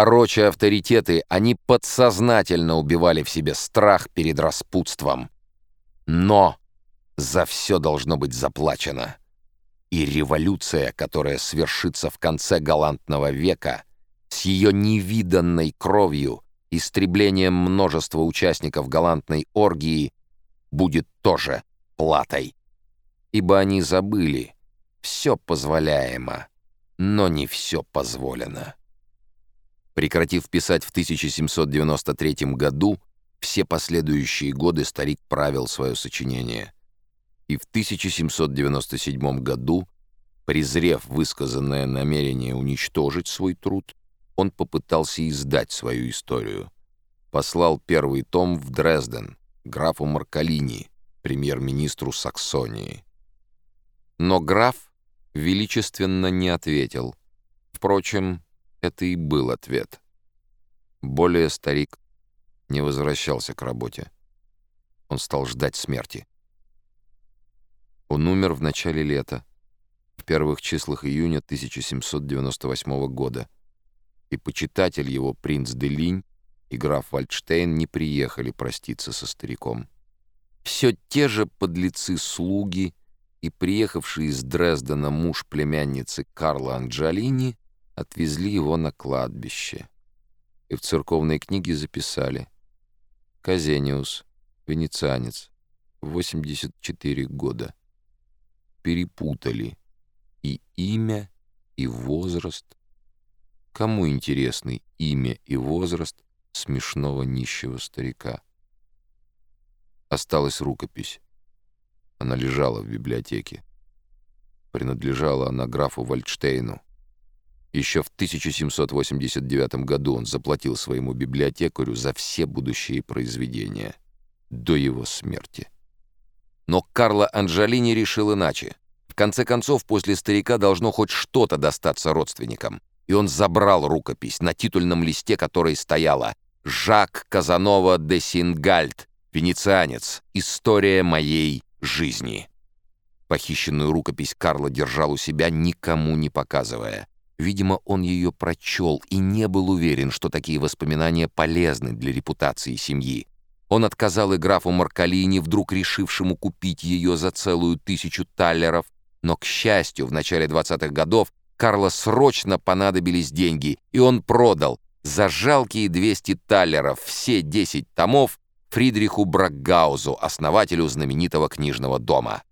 Пороча авторитеты, они подсознательно убивали в себе страх перед распутством. Но за все должно быть заплачено. И революция, которая свершится в конце галантного века, с ее невиданной кровью, истреблением множества участников галантной оргии, будет тоже платой. Ибо они забыли, все позволяемо, но не все позволено. Прекратив писать в 1793 году, все последующие годы старик правил свое сочинение. И в 1797 году, презрев высказанное намерение уничтожить свой труд, он попытался издать свою историю. Послал первый том в Дрезден, графу Маркалини, премьер-министру Саксонии. Но граф величественно не ответил. Впрочем, это и был ответ. Более старик не возвращался к работе. Он стал ждать смерти. Он умер в начале лета, в первых числах июня 1798 года, и почитатель его принц Делинь и граф Вальдштейн не приехали проститься со стариком. Все те же подлецы-слуги и приехавший из Дрездена муж племянницы Карла Анджолини отвезли его на кладбище. И в церковной книге записали «Казениус, венецианец, 84 года». Перепутали и имя, и возраст. Кому интересны имя и возраст смешного нищего старика? Осталась рукопись. Она лежала в библиотеке. Принадлежала она графу Вальдштейну. Еще в 1789 году он заплатил своему библиотекарю за все будущие произведения. До его смерти. Но Карло Анджолини решил иначе. В конце концов, после старика должно хоть что-то достаться родственникам. И он забрал рукопись, на титульном листе которой стояла «Жак Казанова де Сингальд, венецианец. История моей жизни». Похищенную рукопись Карло держал у себя, никому не показывая. Видимо, он ее прочел и не был уверен, что такие воспоминания полезны для репутации семьи. Он отказал и графу Маркалини, вдруг решившему купить ее за целую тысячу таллеров, но, к счастью, в начале 20-х годов Карло срочно понадобились деньги, и он продал за жалкие 200 таллеров все 10 томов Фридриху Бракгаузу, основателю знаменитого книжного дома.